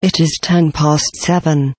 It is ten past seven.